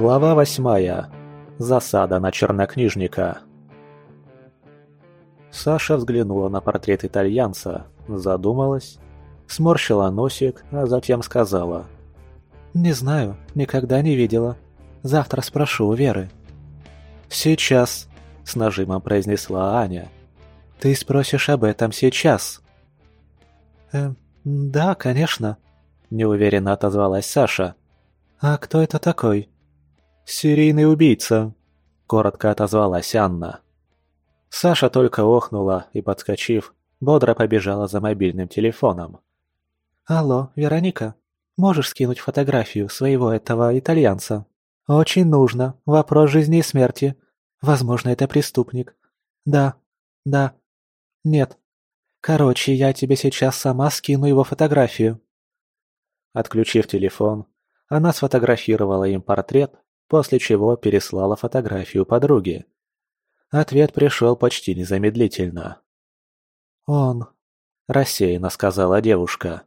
Глава восьмая. Засада на чернокнижника. Саша взглянула на портрет итальянца, задумалась, сморщила носик, а затем сказала. «Не знаю, никогда не видела. Завтра спрошу у Веры». «Сейчас», — с нажимом произнесла Аня. «Ты спросишь об этом сейчас». «Э, да, конечно», — неуверенно отозвалась Саша. «А кто это такой?» «Серийный убийца», — коротко отозвалась Анна. Саша только охнула и, подскочив, бодро побежала за мобильным телефоном. «Алло, Вероника, можешь скинуть фотографию своего этого итальянца? Очень нужно. Вопрос жизни и смерти. Возможно, это преступник. Да, да. Нет. Короче, я тебе сейчас сама скину его фотографию». Отключив телефон, она сфотографировала им портрет, после чего переслала фотографию подруге. Ответ пришел почти незамедлительно. «Он», – рассеянно сказала девушка.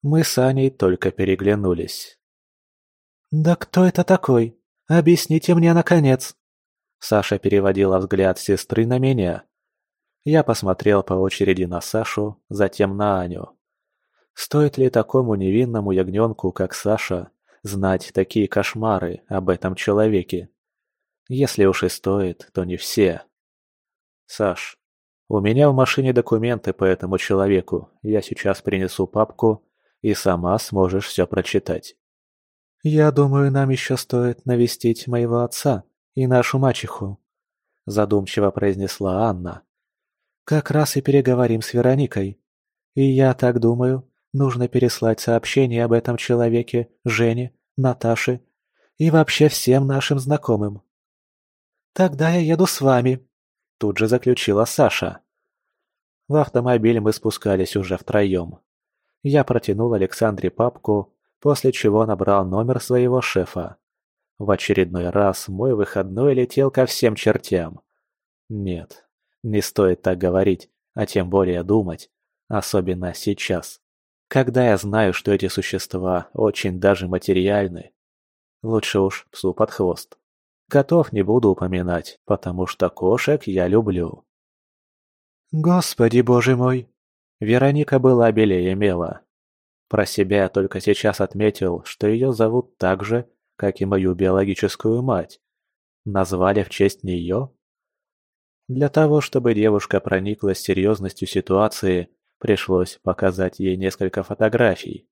Мы с Аней только переглянулись. «Да кто это такой? Объясните мне, наконец!» Саша переводила взгляд сестры на меня. Я посмотрел по очереди на Сашу, затем на Аню. Стоит ли такому невинному ягненку, как Саша, знать такие кошмары об этом человеке? Если уж и стоит, то не все. Саш, у меня в машине документы по этому человеку. Я сейчас принесу папку, и сама сможешь все прочитать. Я думаю, нам еще стоит навестить моего отца и нашу мачеху, задумчиво произнесла Анна. Как раз и переговорим с Вероникой. И я так думаю, нужно переслать сообщение об этом человеке Жене, Наташе и вообще всем нашим знакомым. «Тогда я еду с вами», – тут же заключила Саша. В автомобиль мы спускались уже втроем. Я протянул Александре папку, после чего набрал номер своего шефа. В очередной раз мой выходной летел ко всем чертям. Нет, не стоит так говорить, а тем более думать, особенно сейчас, когда я знаю, что эти существа очень даже материальны. Лучше уж псу под хвост. Котов не буду упоминать, потому что кошек я люблю. Господи боже мой! Вероника была белее мела. Про себя я только сейчас отметил, что ее зовут так же, как и мою биологическую мать. Назвали в честь нее? Для того, чтобы девушка прониклась серьезностью ситуации, пришлось показать ей несколько фотографий.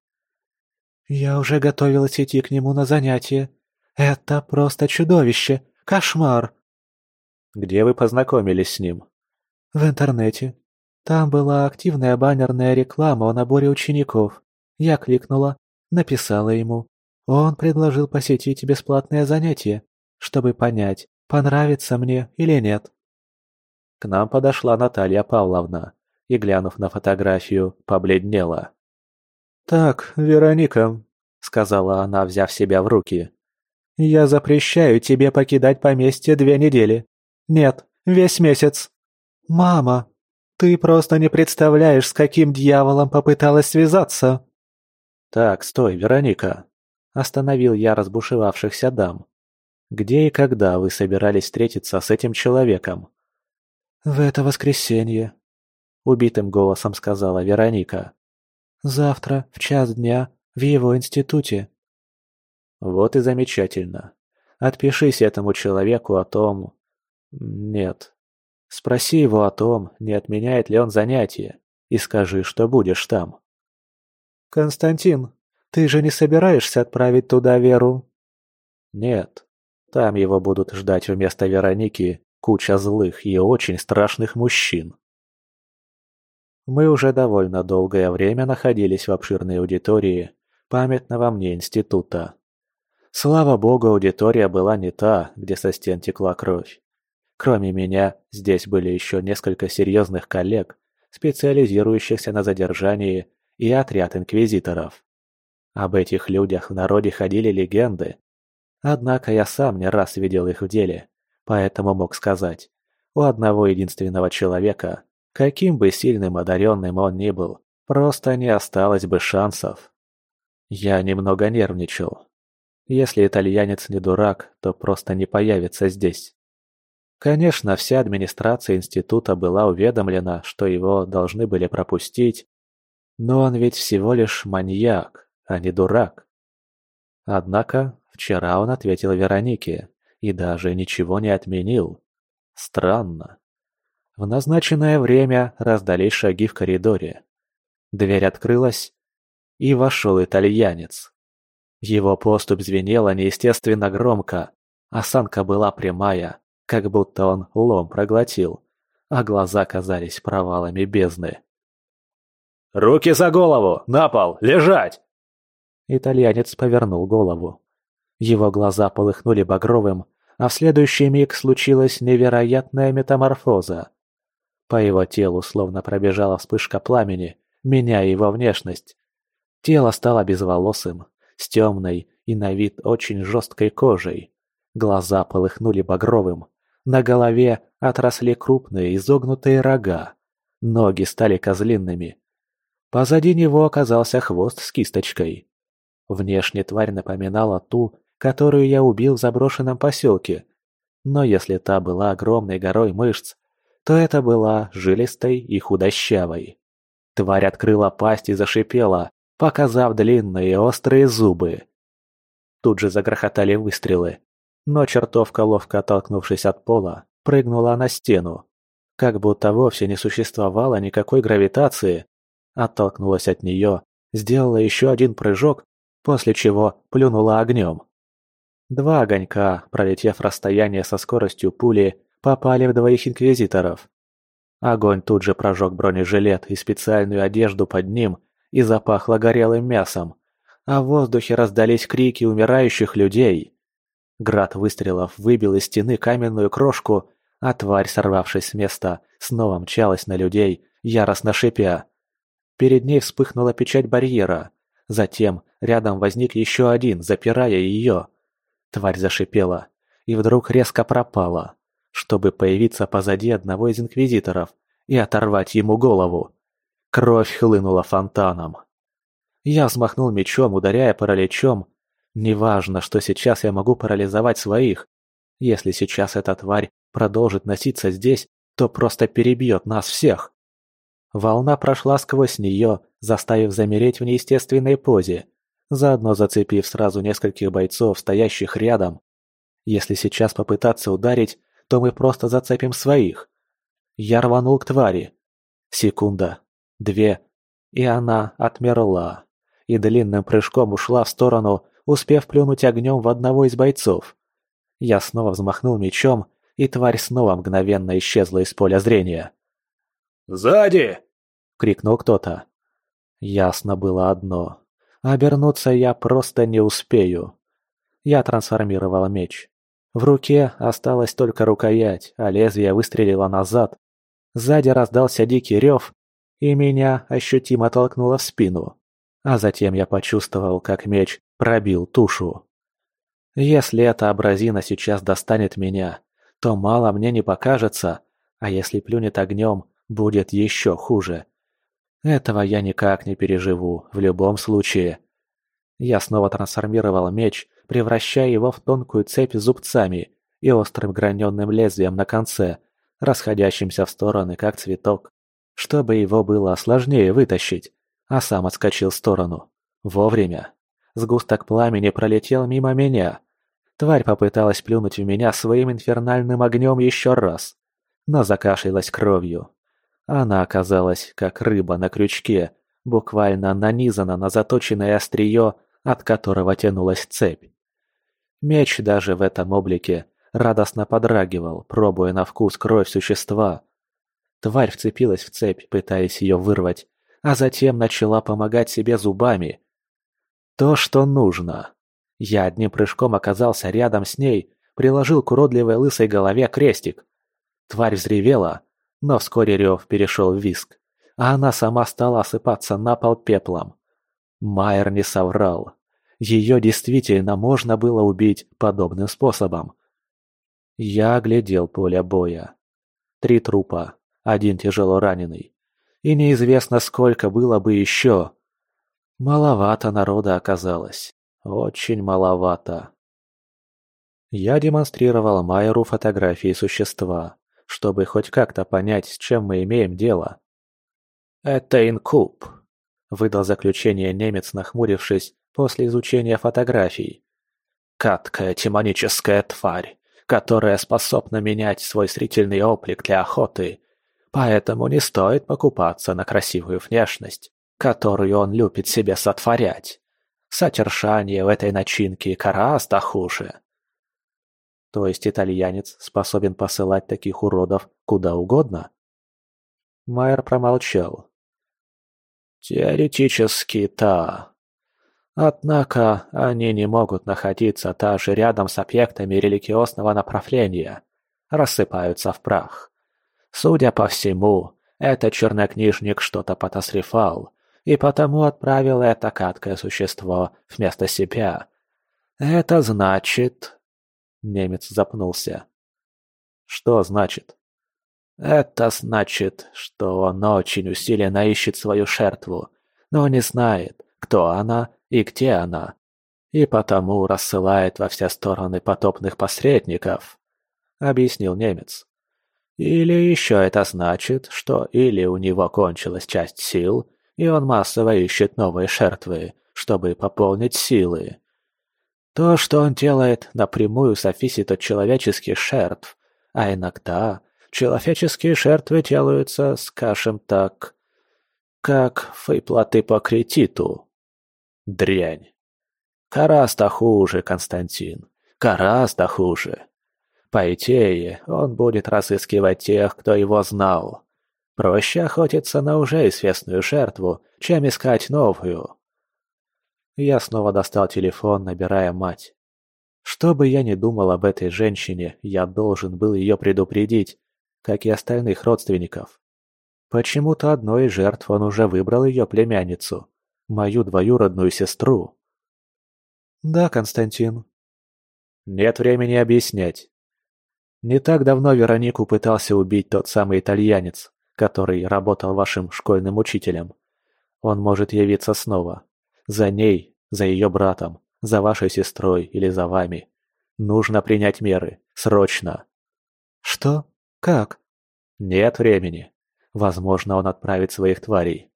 «Я уже готовилась идти к нему на занятие», «Это просто чудовище! Кошмар!» «Где вы познакомились с ним?» «В интернете. Там была активная баннерная реклама о наборе учеников. Я кликнула, написала ему. Он предложил посетить бесплатное занятие, чтобы понять, понравится мне или нет». К нам подошла Наталья Павловна и, глянув на фотографию, побледнела. «Так, Вероника», — сказала она, взяв себя в руки, я запрещаю тебе покидать поместье две недели. Нет, весь месяц. Мама, ты просто не представляешь, с каким дьяволом попыталась связаться. Так, стой, Вероника. Остановил я разбушевавшихся дам. Где и когда вы собирались встретиться с этим человеком? В это воскресенье, убитым голосом сказала Вероника. Завтра, в час дня, в его институте. Вот и замечательно. Отпишись этому человеку о том... Нет. Спроси его о том, не отменяет ли он занятия, и скажи, что будешь там. «Константин, ты же не собираешься отправить туда Веру?» «Нет. Там его будут ждать вместо Вероники куча злых и очень страшных мужчин». Мы уже довольно долгое время находились в обширной аудитории памятного мне института. Слава богу, аудитория была не та, где со стен текла кровь. Кроме меня, здесь были еще несколько серьезных коллег, специализирующихся на задержании, и отряд инквизиторов. Об этих людях в народе ходили легенды. Однако я сам не раз видел их в деле, поэтому мог сказать, у одного единственного человека, каким бы сильным одаренным он ни был, просто не осталось бы шансов. Я немного нервничал, Если итальянец не дурак, то просто не появится здесь. Конечно, вся администрация института была уведомлена, что его должны были пропустить, но он ведь всего лишь маньяк, а не дурак. Однако вчера он ответил Веронике и даже ничего не отменил. Странно. В назначенное время раздались шаги в коридоре. Дверь открылась, и вошел итальянец. Его поступь звенела неестественно громко, осанка была прямая, как будто он лом проглотил, а глаза казались провалами бездны. «Руки за голову! На пол! Лежать!» Итальянец повернул голову. Его глаза полыхнули багровым, а в следующий миг случилась невероятная метаморфоза. По его телу словно пробежала вспышка пламени, меняя его внешность. Тело стало безволосым, с темной и на вид очень жесткой кожей. Глаза полыхнули багровым, на голове отросли крупные изогнутые рога. Ноги стали козлиными. Позади него оказался хвост с кисточкой. Внешне тварь напоминала ту, которую я убил в заброшенном поселке. Но если та была огромной горой мышц, то это была жилистой и худощавой. Тварь открыла пасть и зашипела, показав длинные острые зубы. Тут же загрохотали выстрелы, но чертовка, ловко оттолкнувшись от пола, прыгнула на стену. Как будто вовсе не существовало никакой гравитации. Оттолкнулась от нее, сделала еще один прыжок, после чего плюнула огнем. Два огонька, пролетев расстояние со скоростью пули, попали в двоих инквизиторов. Огонь тут же прожег бронежилет и специальную одежду под ним и запахло горелым мясом, а в воздухе раздались крики умирающих людей. Град выстрелов выбил из стены каменную крошку, а тварь, сорвавшись с места, снова мчалась на людей, яростно шипя. Перед ней вспыхнула печать барьера. Затем рядом возник еще один, запирая ее. Тварь зашипела и вдруг резко пропала, чтобы появиться позади одного из инквизиторов и оторвать ему голову. Кровь хлынула фонтаном. Я взмахнул мечом, ударяя параличом, Неважно, что сейчас я могу парализовать своих. Если сейчас эта тварь продолжит носиться здесь, то просто перебьет нас всех. Волна прошла сквозь нее, заставив замереть в неестественной позе, заодно зацепив сразу нескольких бойцов, стоящих рядом. Если сейчас попытаться ударить, то мы просто зацепим своих. Я рванул к твари. Секунда, две, и она отмерла, и длинным прыжком ушла в сторону, успев плюнуть огнем в одного из бойцов. Я снова взмахнул мечом, и тварь снова мгновенно исчезла из поля зрения. «Сзади!» — крикнул кто-то. Ясно было одно. Обернуться я просто не успею. Я трансформировал меч. В руке осталась только рукоять, а лезвие выстрелило назад. Сзади раздался дикий рев, и меня ощутимо толкнуло в спину. А затем я почувствовал, как меч пробил тушу. Если эта абразина сейчас достанет меня, то мало мне не покажется, а если плюнет огнем, будет еще хуже. Этого я никак не переживу, в любом случае. Я снова трансформировал меч, превращая его в тонкую цепь зубцами и острым граненным лезвием на конце, расходящимся в стороны, как цветок, чтобы его было сложнее вытащить, а сам отскочил в сторону. Вовремя. Сгусток пламени пролетел мимо меня. Тварь попыталась плюнуть в меня своим инфернальным огнем еще раз, но закашлялась кровью. Она оказалась как рыба на крючке, буквально нанизана на заточенное острие, от которого тянулась цепь. Меч даже в этом облике радостно подрагивал, пробуя на вкус кровь существа. Тварь вцепилась в цепь, пытаясь ее вырвать, а затем начала помогать себе зубами, то, что нужно. Я одним прыжком оказался рядом с ней, приложил к уродливой лысой голове крестик. Тварь взревела, но вскоре рев перешел в виск, а она сама стала осыпаться на пол пеплом. Майер не соврал. Ее действительно можно было убить подобным способом. Я оглядел поле боя. Три трупа, один тяжело раненый. И неизвестно, сколько было бы еще. Маловато народа оказалось. очень маловато. Я демонстрировал Майеру фотографии существа, чтобы хоть как-то понять, с чем мы имеем дело. «Это инкуб», — выдал заключение немец, нахмурившись после изучения фотографий. «Каткая демоническая тварь, которая способна менять свой зрительный облик для охоты, поэтому не стоит покупаться на красивую внешность, которую он любит себе сотворять. Содержание в этой начинке гораздо хуже». То есть итальянец способен посылать таких уродов куда угодно? Майер промолчал. Теоретически, да. Однако они не могут находиться даже рядом с объектами религиозного направления, рассыпаются в прах. Судя по всему, этот чернокнижник что-то потасрифал, и потому отправил это каткое существо вместо себя. Это значит... Немец запнулся. «Что значит?» «Это значит, что он очень усиленно ищет свою жертву, но не знает, кто она и где она, и потому рассылает во все стороны потопных посредников», — объяснил немец. «Или еще это значит, что или у него кончилась часть сил, и он массово ищет новые жертвы, чтобы пополнить силы, то, что он делает, напрямую зависит от человеческих жертв, а иногда человеческие жертвы делаются, скажем так, как выплаты по кредиту. Дрянь. Гораздо хуже, Константин. Гораздо хуже. По идее, он будет разыскивать тех, кто его знал. Проще охотиться на уже известную жертву, чем искать новую. Я снова достал телефон, набирая мать. Что бы я ни думал об этой женщине, я должен был ее предупредить, как и остальных родственников. Почему-то одной из жертв он уже выбрал ее племянницу, мою двоюродную сестру. «Да, Константин». «Нет времени объяснять. Не так давно Веронику пытался убить тот самый итальянец, который работал вашим школьным учителем. Он может явиться снова. За ней, за ее братом, за вашей сестрой или за вами. Нужно принять меры. Срочно. Что? Как? Нет времени. Возможно, он отправит своих тварей.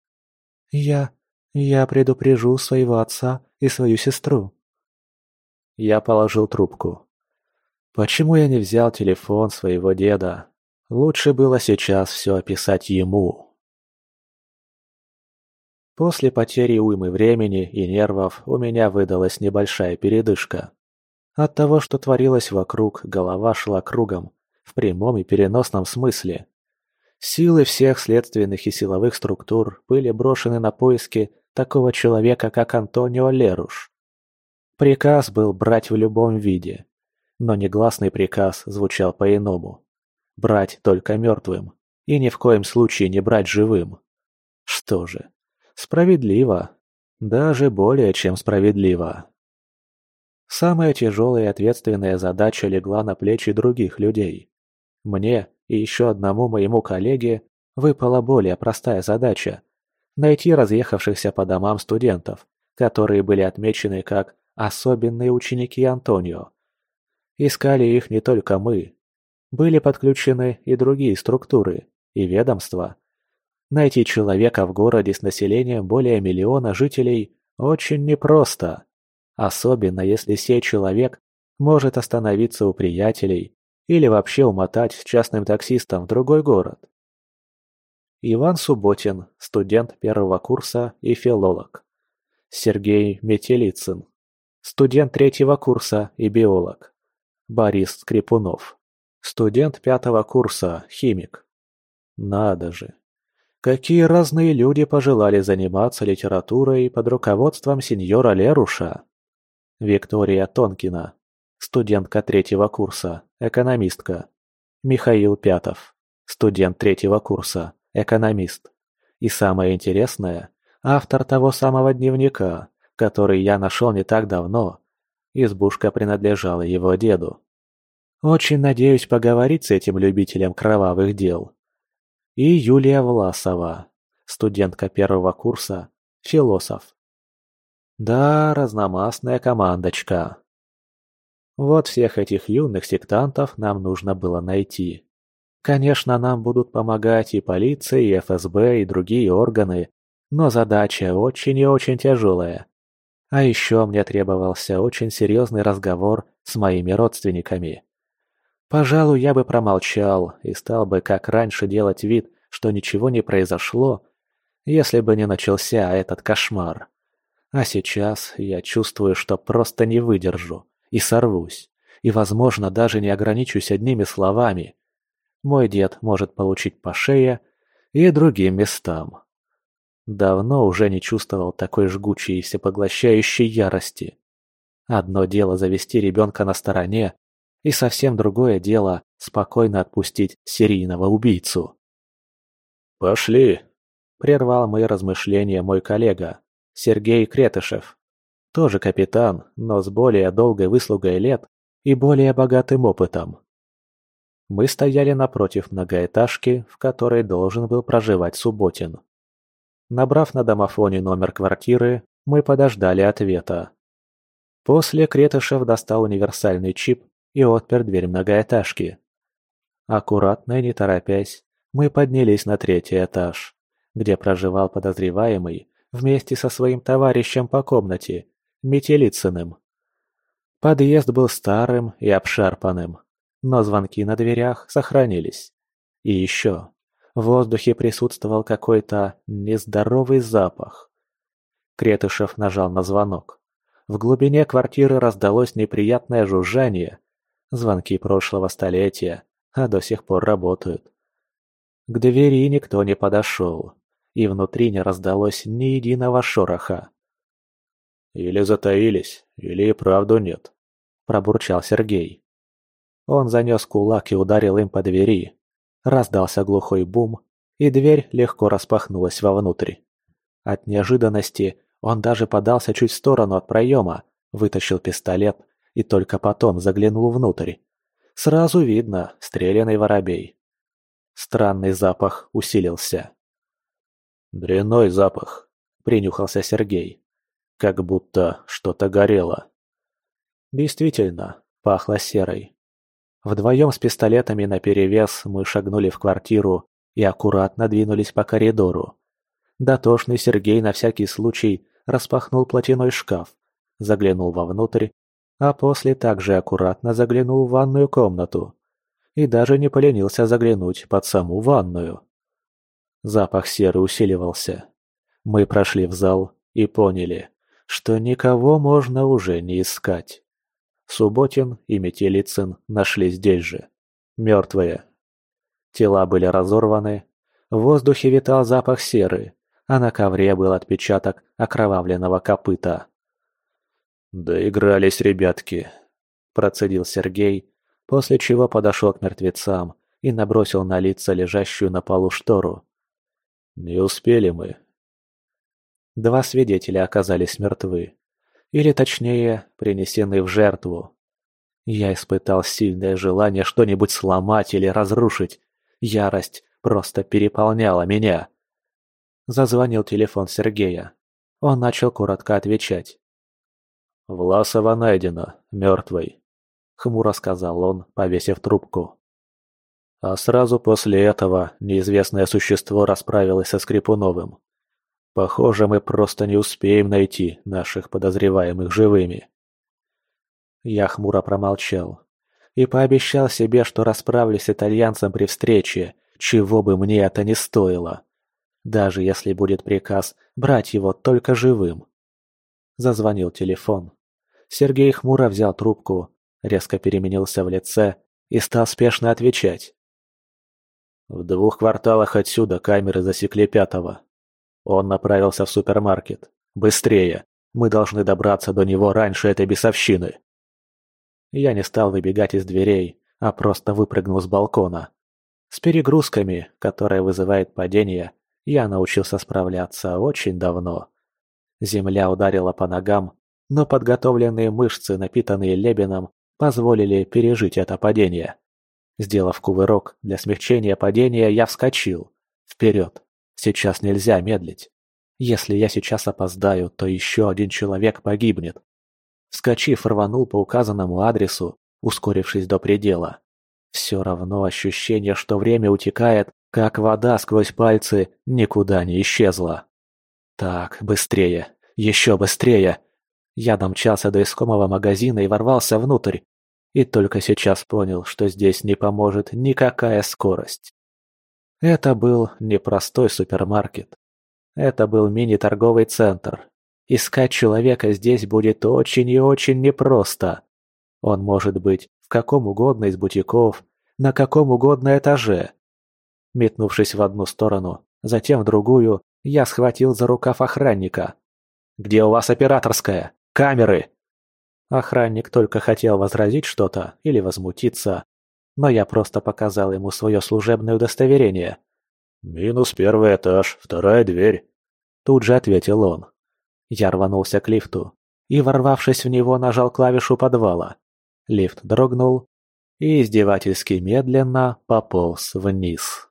Я... я предупрежу своего отца и свою сестру. Я положил трубку. Почему я не взял телефон своего деда? Лучше было сейчас все описать ему. После потери уймы времени и нервов у меня выдалась небольшая передышка. От того, что творилось вокруг, голова шла кругом, в прямом и переносном смысле. Силы всех следственных и силовых структур были брошены на поиски такого человека, как Антонио Леруш. Приказ был брать в любом виде, но негласный приказ звучал по-иному. Брать только мертвым, и ни в коем случае не брать живым. Что же, Справедливо. Даже более чем справедливо. Самая тяжелая и ответственная задача легла на плечи других людей. Мне и еще одному моему коллеге выпала более простая задача – найти разъехавшихся по домам студентов, которые были отмечены как особенные ученики Антонио. Искали их не только мы. Были подключены и другие структуры, и ведомства, Найти человека в городе с населением более миллиона жителей очень непросто. Особенно если сей человек может остановиться у приятелей или вообще умотать с частным таксистом в другой город. Иван Субботин, студент первого курса и филолог. Сергей Метелицын, студент третьего курса и биолог. Борис Скрипунов, студент пятого курса, химик. Надо же, Какие разные люди пожелали заниматься литературой под руководством сеньора Леруша. Виктория Тонкина, студентка третьего курса, экономистка. Михаил Пятов, студент третьего курса, экономист. И самое интересное, автор того самого дневника, который я нашел не так давно. Избушка принадлежала его деду. Очень надеюсь поговорить с этим любителем кровавых дел и Юлия Власова, студентка первого курса, философ. Да, разномастная командочка. Вот всех этих юных сектантов нам нужно было найти. Конечно, нам будут помогать и полиция, и ФСБ, и другие органы, но задача очень и очень тяжелая. А еще мне требовался очень серьезный разговор с моими родственниками. Пожалуй, я бы промолчал и стал бы как раньше делать вид, что ничего не произошло, если бы не начался этот кошмар. А сейчас я чувствую, что просто не выдержу и сорвусь, и, возможно, даже не ограничусь одними словами. Мой дед может получить по шее и другим местам. Давно уже не чувствовал такой жгучей и всепоглощающей ярости. Одно дело завести ребенка на стороне, и совсем другое дело спокойно отпустить серийного убийцу. «Пошли!» – прервал мои размышления мой коллега, Сергей Кретышев. Тоже капитан, но с более долгой выслугой лет и более богатым опытом. Мы стояли напротив многоэтажки, в которой должен был проживать Субботин. Набрав на домофоне номер квартиры, мы подождали ответа. После Кретышев достал универсальный чип и отпер дверь многоэтажки. Аккуратно и не торопясь, мы поднялись на третий этаж, где проживал подозреваемый вместе со своим товарищем по комнате, Метелицыным. Подъезд был старым и обшарпанным, но звонки на дверях сохранились. И еще, в воздухе присутствовал какой-то нездоровый запах. Кретышев нажал на звонок. В глубине квартиры раздалось неприятное жужжание. Звонки прошлого столетия, а до сих пор работают. К двери никто не подошел, и внутри не раздалось ни единого шороха. «Или затаились, или и правду нет», – пробурчал Сергей. Он занес кулак и ударил им по двери. Раздался глухой бум, и дверь легко распахнулась вовнутрь. От неожиданности он даже подался чуть в сторону от проема, вытащил пистолет и только потом заглянул внутрь. Сразу видно, стрелянный воробей. Странный запах усилился. «Дрянной запах», — принюхался Сергей. «Как будто что-то горело». Действительно, пахло серой. Вдвоем с пистолетами наперевес мы шагнули в квартиру и аккуратно двинулись по коридору. Дотошный Сергей на всякий случай распахнул платяной шкаф, заглянул вовнутрь, а после также аккуратно заглянул в ванную комнату и даже не поленился заглянуть под саму ванную. Запах серы усиливался. Мы прошли в зал и поняли, что никого можно уже не искать. Субботин и Метелицын нашли здесь же. Мертвые. Тела были разорваны. В воздухе витал запах серы, а на ковре был отпечаток окровавленного копыта. «Доигрались ребятки», – процедил Сергей, после чего подошел к мертвецам и набросил на лица лежащую на полу штору. «Не успели мы». Два свидетеля оказались мертвы. Или точнее, принесены в жертву. Я испытал сильное желание что-нибудь сломать или разрушить. Ярость просто переполняла меня. Зазвонил телефон Сергея. Он начал коротко отвечать. «Власова найдена, мертвой», — хмуро сказал он, повесив трубку. А сразу после этого неизвестное существо расправилось со Скрипуновым. Похоже, мы просто не успеем найти наших подозреваемых живыми. Я хмуро промолчал и пообещал себе, что расправлюсь с итальянцем при встрече, чего бы мне это ни стоило. Даже если будет приказ брать его только живым. Зазвонил телефон. Сергей хмуро взял трубку, резко переменился в лице и стал спешно отвечать. В двух кварталах отсюда камеры засекли пятого. Он направился в супермаркет. «Быстрее! Мы должны добраться до него раньше этой бесовщины!» Я не стал выбегать из дверей, а просто выпрыгнул с балкона. С перегрузками, которые вызывают падение, я научился справляться очень давно. Земля ударила по ногам, но подготовленные мышцы, напитанные лебеном, позволили пережить это падение. Сделав кувырок для смягчения падения, я вскочил. Вперед. Сейчас нельзя медлить. Если я сейчас опоздаю, то еще один человек погибнет. Вскочив, рванул по указанному адресу, ускорившись до предела. Все равно ощущение, что время утекает, как вода сквозь пальцы, никуда не исчезло. Так, быстрее, еще быстрее. Я домчался до искомого магазина и ворвался внутрь. И только сейчас понял, что здесь не поможет никакая скорость. Это был не простой супермаркет. Это был мини-торговый центр. Искать человека здесь будет очень и очень непросто. Он может быть в каком угодно из бутиков, на каком угодно этаже. Метнувшись в одну сторону, затем в другую, я схватил за рукав охранника. «Где у вас операторская? Камеры!» Охранник только хотел возразить что-то или возмутиться, но я просто показал ему свое служебное удостоверение. «Минус первый этаж, вторая дверь», — тут же ответил он. Я рванулся к лифту и, ворвавшись в него, нажал клавишу подвала. Лифт дрогнул и издевательски медленно пополз вниз.